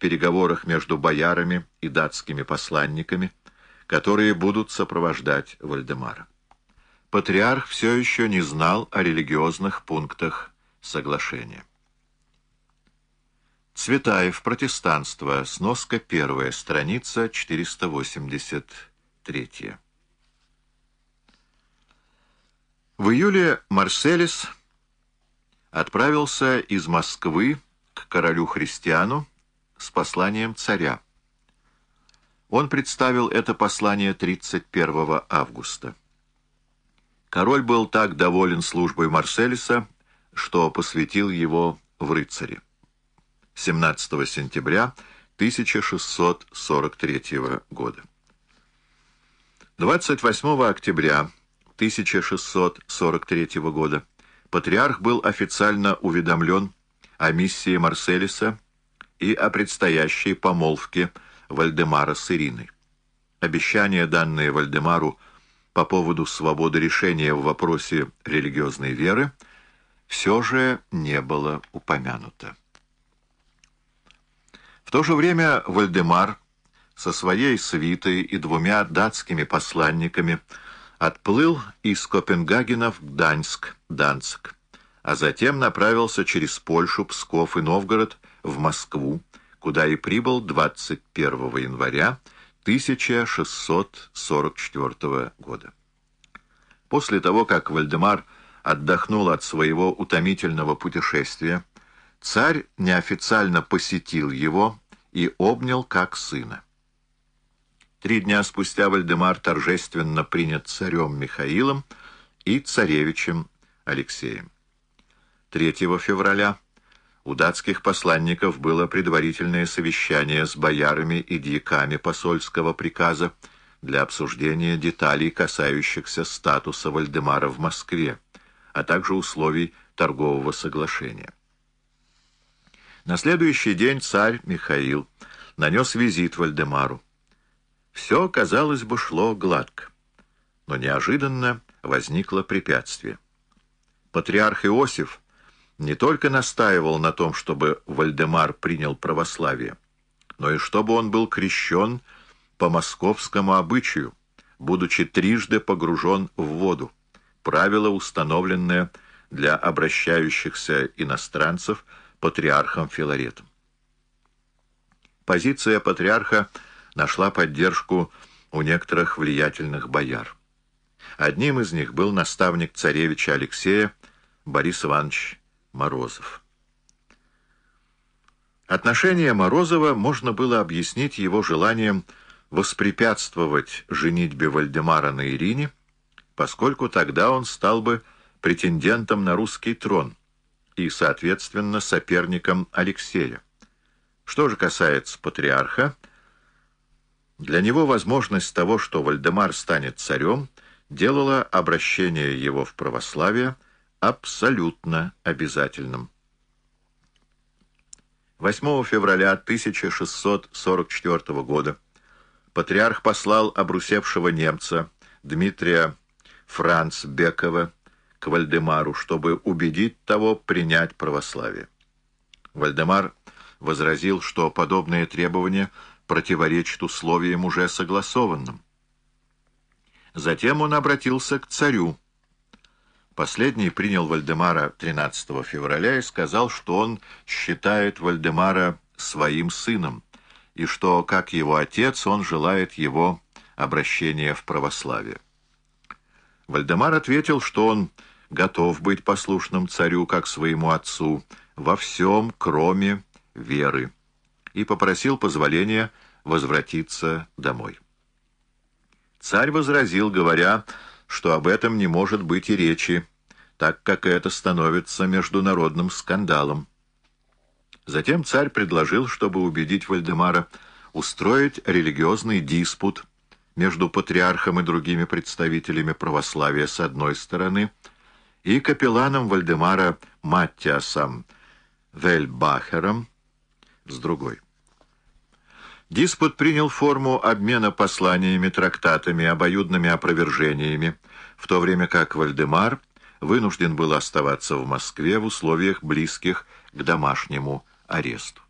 переговорах между боярами и датскими посланниками, которые будут сопровождать Вальдемара. Патриарх все еще не знал о религиозных пунктах соглашения. Цветаев. Протестанство. Сноска первая. Страница 483. В июле Марселис отправился из Москвы к королю Христиану с посланием царя. Он представил это послание 31 августа. Король был так доволен службой Марселиса, что посвятил его в рыцари. 17 сентября 1643 года. 28 октября 1643 года патриарх был официально уведомлен о миссии Марселиса и о предстоящей помолвке Вальдемара с Ириной. Обещание, данное Вальдемару по поводу свободы решения в вопросе религиозной веры, все же не было упомянуто. В то же время Вальдемар со своей свитой и двумя датскими посланниками отплыл из Копенгагена в Гданьск, Данцик, а затем направился через Польшу, Псков и Новгород в Москву, куда и прибыл 21 января 1644 года. После того, как Вальдемар отдохнул от своего утомительного путешествия, Царь неофициально посетил его и обнял как сына. Три дня спустя Вальдемар торжественно принят царем Михаилом и царевичем Алексеем. 3 февраля у датских посланников было предварительное совещание с боярами и дьяками посольского приказа для обсуждения деталей, касающихся статуса Вальдемара в Москве, а также условий торгового соглашения. На следующий день царь Михаил нанес визит Вальдемару. Все, казалось бы, шло гладко, но неожиданно возникло препятствие. Патриарх Иосиф не только настаивал на том, чтобы Вальдемар принял православие, но и чтобы он был крещен по московскому обычаю, будучи трижды погружен в воду, правило, установленное для обращающихся иностранцев – патриархом Филаретом. Позиция патриарха нашла поддержку у некоторых влиятельных бояр. Одним из них был наставник царевича Алексея Борис Иванович Морозов. Отношение Морозова можно было объяснить его желанием воспрепятствовать женитьбе Вальдемара на Ирине, поскольку тогда он стал бы претендентом на русский трон – и, соответственно, соперником Алексея. Что же касается патриарха, для него возможность того, что Вальдемар станет царем, делала обращение его в православие абсолютно обязательным. 8 февраля 1644 года патриарх послал обрусевшего немца Дмитрия Францбекова к Вальдемару, чтобы убедить того принять православие. Вальдемар возразил, что подобные требования противоречат условиям уже согласованным. Затем он обратился к царю. Последний принял Вальдемара 13 февраля и сказал, что он считает Вальдемара своим сыном, и что, как его отец, он желает его обращения в православие. Вальдемар ответил, что он готов быть послушным царю, как своему отцу, во всем, кроме веры, и попросил позволения возвратиться домой. Царь возразил, говоря, что об этом не может быть и речи, так как это становится международным скандалом. Затем царь предложил, чтобы убедить Вальдемара устроить религиозный диспут между патриархом и другими представителями православия с одной стороны – и капелланом Вальдемара Маттиасом Вельбахером с другой. Диспут принял форму обмена посланиями, трактатами, обоюдными опровержениями, в то время как Вальдемар вынужден был оставаться в Москве в условиях близких к домашнему аресту.